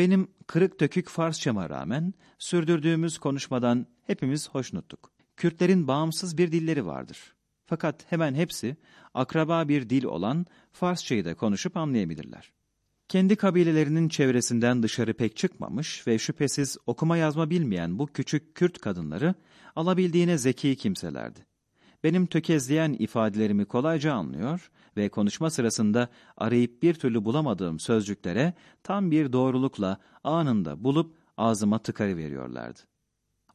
Benim kırık dökük Farsçama rağmen sürdürdüğümüz konuşmadan hepimiz hoşnuttuk. Kürtlerin bağımsız bir dilleri vardır. Fakat hemen hepsi akraba bir dil olan Farsçayı da konuşup anlayabilirler. Kendi kabilelerinin çevresinden dışarı pek çıkmamış ve şüphesiz okuma yazma bilmeyen bu küçük Kürt kadınları alabildiğine zeki kimselerdi. Benim tökezleyen ifadelerimi kolayca anlıyor ve konuşma sırasında arayıp bir türlü bulamadığım sözcüklere tam bir doğrulukla anında bulup ağzıma tıkarıveriyorlardı.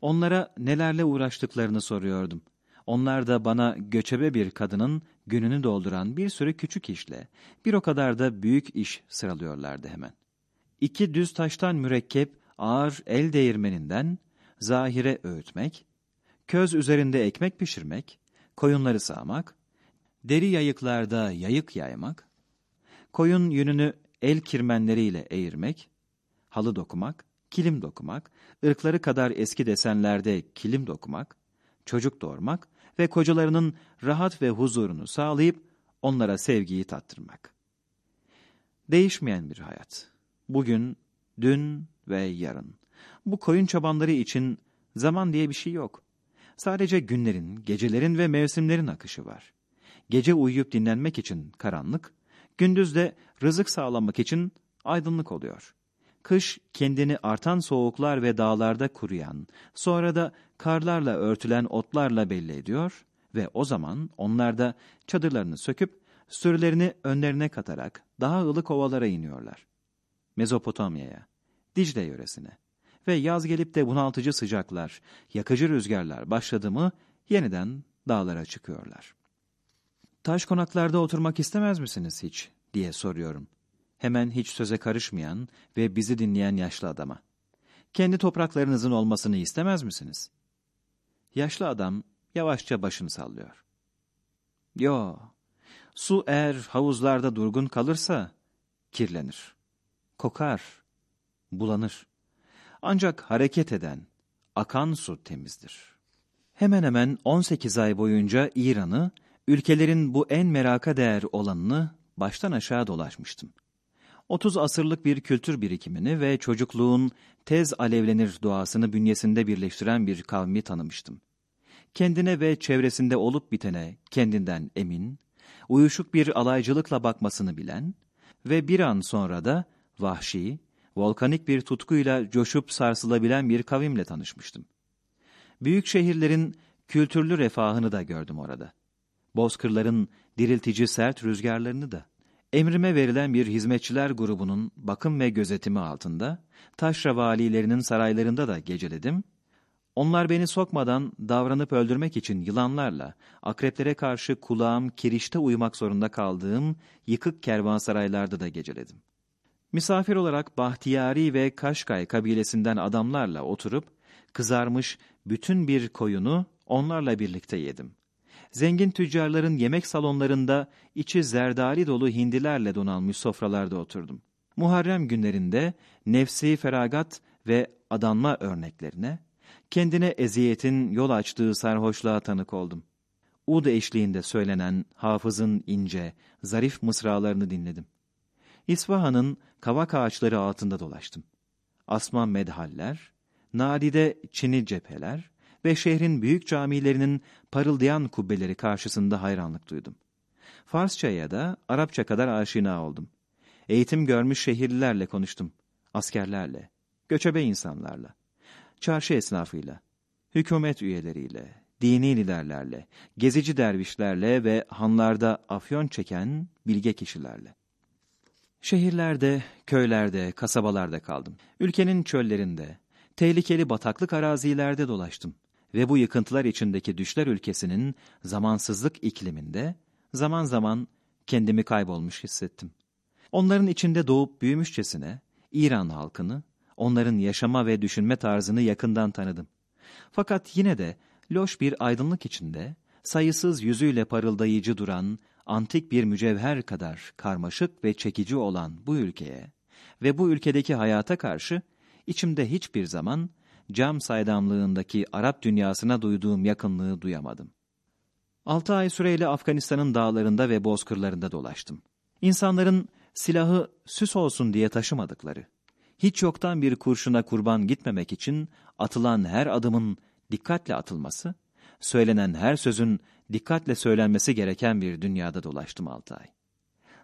Onlara nelerle uğraştıklarını soruyordum. Onlar da bana göçebe bir kadının gününü dolduran bir sürü küçük işle, bir o kadar da büyük iş sıralıyorlardı hemen. İki düz taştan mürekkep ağır el değirmeninden zahire öğütmek, köz üzerinde ekmek pişirmek, koyunları sağmak, deri yayıklarda yayık yaymak, koyun yününü el kirmenleriyle eğirmek, halı dokumak, kilim dokumak, ırkları kadar eski desenlerde kilim dokumak, çocuk doğurmak ve kocalarının rahat ve huzurunu sağlayıp onlara sevgiyi tattırmak. Değişmeyen bir hayat. Bugün, dün ve yarın. Bu koyun çobanları için zaman diye bir şey yok. Sadece günlerin, gecelerin ve mevsimlerin akışı var. Gece uyuyup dinlenmek için karanlık, gündüz de rızık sağlamak için aydınlık oluyor. Kış kendini artan soğuklar ve dağlarda kuruyan, sonra da karlarla örtülen otlarla belli ediyor ve o zaman onlar da çadırlarını söküp sürülerini önlerine katarak daha ılık ovalara iniyorlar. Mezopotamya'ya, Dicle yöresine ve yaz gelip de bunaltıcı sıcaklar, yakıcı rüzgarlar başladı mı yeniden dağlara çıkıyorlar. Taş konaklarda oturmak istemez misiniz hiç diye soruyorum. Hemen hiç söze karışmayan ve bizi dinleyen yaşlı adama. Kendi topraklarınızın olmasını istemez misiniz? Yaşlı adam yavaşça başını sallıyor. Yo, su eğer havuzlarda durgun kalırsa kirlenir, kokar, bulanır. Ancak hareket eden, akan su temizdir. Hemen hemen 18 ay boyunca İran'ı, ülkelerin bu en meraka değer olanını baştan aşağı dolaşmıştım. 30 asırlık bir kültür birikimini ve çocukluğun tez alevlenir doğasını bünyesinde birleştiren bir kavmi tanımıştım. Kendine ve çevresinde olup bitene kendinden emin, uyuşuk bir alaycılıkla bakmasını bilen ve bir an sonra da vahşi, volkanik bir tutkuyla coşup sarsılabilen bir kavimle tanışmıştım. Büyük şehirlerin kültürlü refahını da gördüm orada. Bozkırların diriltici sert rüzgarlarını da. Emrime verilen bir hizmetçiler grubunun bakım ve gözetimi altında, taşra valilerinin saraylarında da geceledim. Onlar beni sokmadan davranıp öldürmek için yılanlarla, akreplere karşı kulağım kirişte uyumak zorunda kaldığım yıkık kervansaraylarda da geceledim. Misafir olarak Bahtiyari ve Kaşkay kabilesinden adamlarla oturup, kızarmış bütün bir koyunu onlarla birlikte yedim. Zengin tüccarların yemek salonlarında içi zerdali dolu hindilerle donanmış sofralarda oturdum. Muharrem günlerinde nefsi feragat ve adanma örneklerine, kendine eziyetin yol açtığı sarhoşluğa tanık oldum. Ud eşliğinde söylenen hafızın ince, zarif mısralarını dinledim. İsfahan'ın kavak ağaçları altında dolaştım. Asma medhaller, nadide çini cepheler ve şehrin büyük camilerinin parıldayan kubbeleri karşısında hayranlık duydum. Farsçaya da Arapça kadar aşina oldum. Eğitim görmüş şehirlilerle konuştum. Askerlerle, göçebe insanlarla, çarşı esnafıyla, hükümet üyeleriyle, dini liderlerle, gezici dervişlerle ve hanlarda afyon çeken bilge kişilerle. Şehirlerde, köylerde, kasabalarda kaldım. Ülkenin çöllerinde, tehlikeli bataklık arazilerde dolaştım. Ve bu yıkıntılar içindeki düşler ülkesinin zamansızlık ikliminde zaman zaman kendimi kaybolmuş hissettim. Onların içinde doğup büyümüşçesine İran halkını, onların yaşama ve düşünme tarzını yakından tanıdım. Fakat yine de loş bir aydınlık içinde, sayısız yüzüyle parıldayıcı duran, antik bir mücevher kadar karmaşık ve çekici olan bu ülkeye ve bu ülkedeki hayata karşı içimde hiçbir zaman cam saydamlığındaki Arap dünyasına duyduğum yakınlığı duyamadım. Altı ay süreyle Afganistan'ın dağlarında ve bozkırlarında dolaştım. İnsanların silahı süs olsun diye taşımadıkları, hiç yoktan bir kurşuna kurban gitmemek için atılan her adımın dikkatle atılması, söylenen her sözün dikkatle söylenmesi gereken bir dünyada dolaştım altı ay.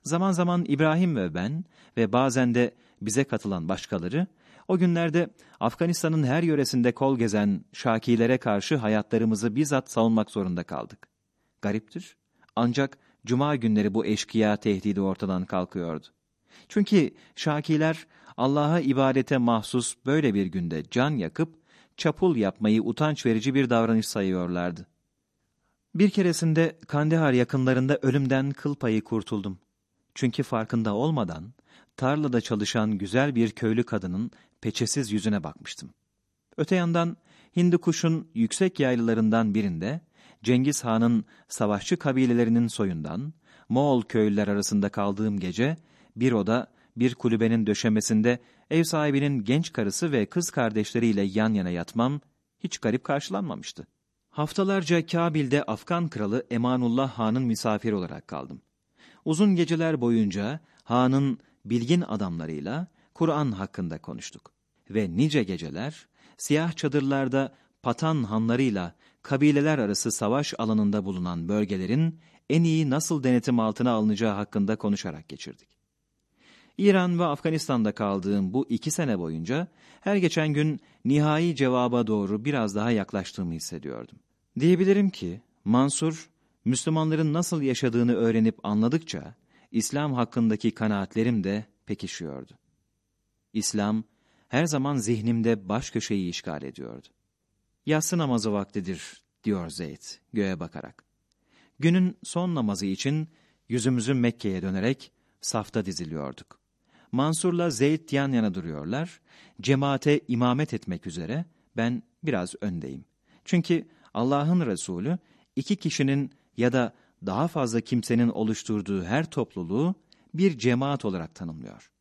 Zaman zaman İbrahim ve ben ve bazen de bize katılan başkaları, o günlerde Afganistan'ın her yöresinde kol gezen Şakilere karşı hayatlarımızı bizzat savunmak zorunda kaldık. Gariptir, ancak cuma günleri bu eşkıya tehdidi ortadan kalkıyordu. Çünkü Şakiler Allah'a ibadete mahsus böyle bir günde can yakıp çapul yapmayı utanç verici bir davranış sayıyorlardı. Bir keresinde Kandahar yakınlarında ölümden kıl payı kurtuldum. Çünkü farkında olmadan tarlada çalışan güzel bir köylü kadının peçesiz yüzüne bakmıştım. Öte yandan Hindukuş'un yüksek yaylılarından birinde Cengiz Han'ın savaşçı kabilelerinin soyundan Moğol köylüler arasında kaldığım gece bir oda bir kulübenin döşemesinde ev sahibinin genç karısı ve kız kardeşleriyle yan yana yatmam hiç garip karşılanmamıştı. Haftalarca Kabil'de Afgan kralı Emanullah Han'ın misafiri olarak kaldım. Uzun geceler boyunca Han'ın bilgin adamlarıyla Kur'an hakkında konuştuk. Ve nice geceler siyah çadırlarda Patan hanlarıyla kabileler arası savaş alanında bulunan bölgelerin en iyi nasıl denetim altına alınacağı hakkında konuşarak geçirdik. İran ve Afganistan'da kaldığım bu iki sene boyunca her geçen gün nihai cevaba doğru biraz daha yaklaştığımı hissediyordum. Diyebilirim ki Mansur, Müslümanların nasıl yaşadığını öğrenip anladıkça İslam hakkındaki kanaatlerim de pekişiyordu. İslam her zaman zihnimde baş köşeyi işgal ediyordu. Yatsı namazı vaktidir, diyor Zeyd göğe bakarak. Günün son namazı için yüzümüzü Mekke'ye dönerek safta diziliyorduk. Mansur'la Zeyd yan yana duruyorlar. Cemaate imamet etmek üzere ben biraz öndeyim. Çünkü Allah'ın Resulü iki kişinin ya da daha fazla kimsenin oluşturduğu her topluluğu bir cemaat olarak tanımlıyor.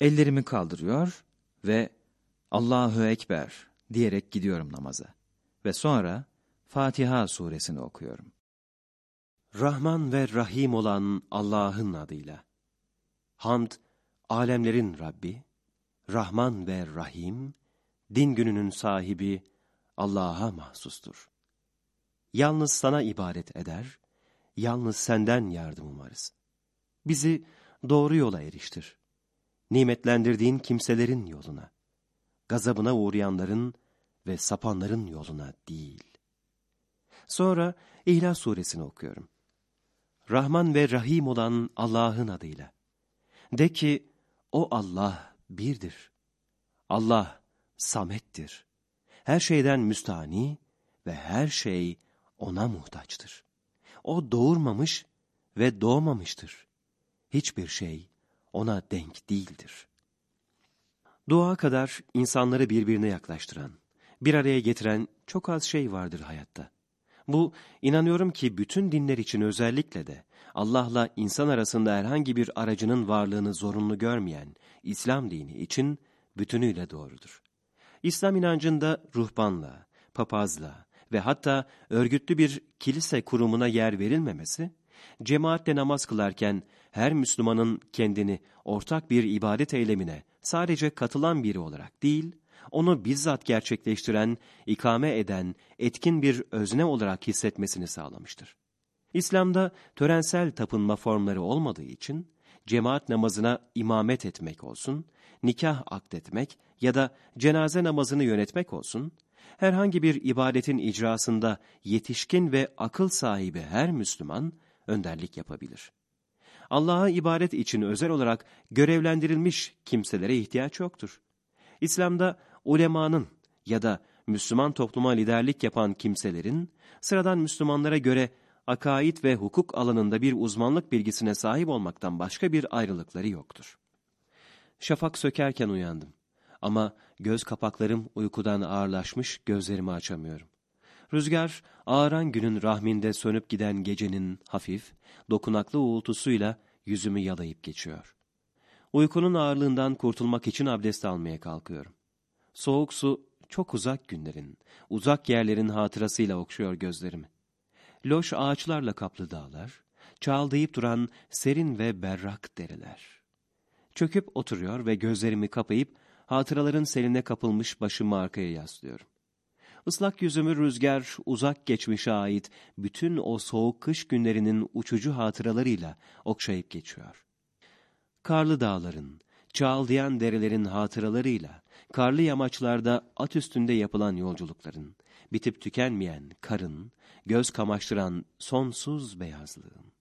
Ellerimi kaldırıyor ve Allahu Ekber diyerek gidiyorum namaza. Ve sonra Fatiha suresini okuyorum. Rahman ve Rahim olan Allah'ın adıyla. Hamd, alemlerin Rabbi, Rahman ve Rahim, din gününün sahibi Allah'a mahsustur. Yalnız sana ibadet eder, yalnız senden yardım umarız. Bizi doğru yola eriştir. Nimetlendirdiğin kimselerin yoluna, gazabına uğrayanların ve sapanların yoluna değil. Sonra İhlas suresini okuyorum. Rahman ve Rahim olan Allah'ın adıyla. De ki, o Allah birdir. Allah samettir. Her şeyden müstani ve her şey ona muhtaçtır. O doğurmamış ve doğmamıştır. Hiçbir şey ona denk değildir. Dua kadar insanları birbirine yaklaştıran, bir araya getiren çok az şey vardır hayatta. Bu, inanıyorum ki bütün dinler için özellikle de Allah'la insan arasında herhangi bir aracının varlığını zorunlu görmeyen İslam dini için bütünüyle doğrudur. İslam inancında ruhbanla, papazla ve hatta örgütlü bir kilise kurumuna yer verilmemesi, cemaatle namaz kılarken her Müslümanın kendini ortak bir ibadet eylemine sadece katılan biri olarak değil, onu bizzat gerçekleştiren, ikame eden, etkin bir özne olarak hissetmesini sağlamıştır. İslam'da törensel tapınma formları olmadığı için, cemaat namazına imamet etmek olsun, nikah akdetmek ya da cenaze namazını yönetmek olsun, herhangi bir ibadetin icrasında yetişkin ve akıl sahibi her Müslüman önderlik yapabilir. Allah'a ibadet için özel olarak görevlendirilmiş kimselere ihtiyaç yoktur. İslam'da ulemanın ya da Müslüman topluma liderlik yapan kimselerin sıradan Müslümanlara göre akaid ve hukuk alanında bir uzmanlık bilgisine sahip olmaktan başka bir ayrılıkları yoktur. Şafak sökerken uyandım ama göz kapaklarım uykudan ağırlaşmış gözlerimi açamıyorum. Rüzgar ağıran günün rahminde sönüp giden gecenin hafif, dokunaklı uğultusuyla yüzümü yalayıp geçiyor. Uykunun ağırlığından kurtulmak için abdest almaya kalkıyorum. Soğuk su çok uzak günlerin, uzak yerlerin hatırasıyla okşuyor gözlerimi. Loş ağaçlarla kaplı dağlar, çağıldayıp duran serin ve berrak dereler. Çöküp oturuyor ve gözlerimi kapayıp Hatıraların seline kapılmış başımı arkaya yaslıyorum. Islak yüzümü rüzgar uzak geçmişe ait bütün o soğuk kış günlerinin uçucu hatıralarıyla okşayıp geçiyor. Karlı dağların, çağaldayan derelerin hatıralarıyla, karlı yamaçlarda at üstünde yapılan yolculukların, bitip tükenmeyen karın, göz kamaştıran sonsuz beyazlığın.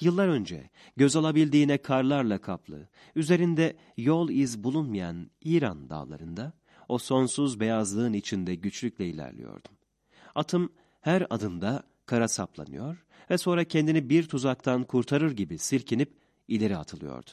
Yıllar önce göz alabildiğine karlarla kaplı, üzerinde yol iz bulunmayan İran dağlarında, o sonsuz beyazlığın içinde güçlükle ilerliyordum. Atım her adımda kara saplanıyor ve sonra kendini bir tuzaktan kurtarır gibi silkinip ileri atılıyordu.